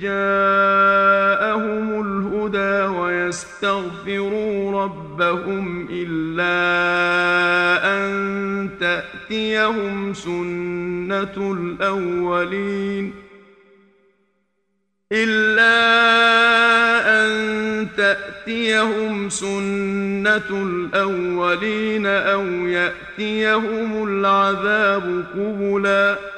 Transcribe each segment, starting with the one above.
جاءهم الهدى ويستغفروا ربهم إلا أن تأتيهم سنة الأولين إلا أن تأتيهم سنة الأولين أو يأتيهم العذاب قبلاً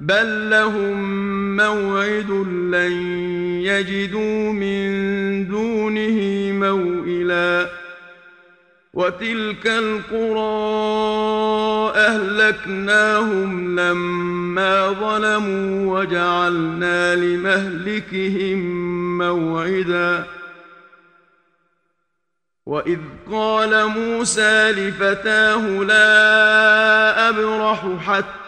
بل لهم موعد لن يجدوا من دونه موئلا وتلك القرى أهلكناهم لما ظلموا وجعلنا لمهلكهم موعدا وَإِذْ قَالَ مُوسَى لِفَتَاهُ لَا أَبْرَحُ حَتَّى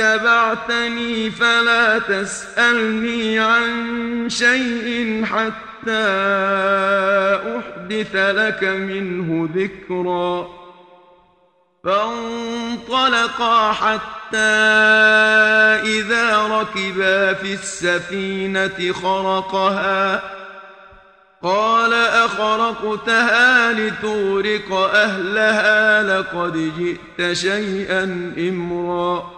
اتبعتني فلا تسألني عن شيء حتى أحدث لك منه ذكرا. فانطلقا حتى إذا ركبا في السفينة خرقها. قال أخرقتها لتورق أهلها لقد جئت شيئا إمرا.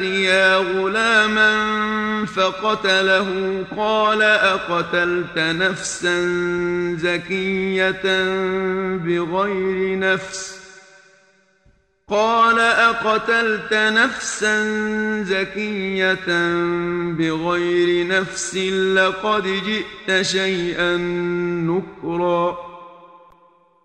لقي غلاما فقتله قال أقتلت نفسا زكية بغير نفس قال أقتلت نفسا زكية بغير نفس لقد جئت شيئا نكرا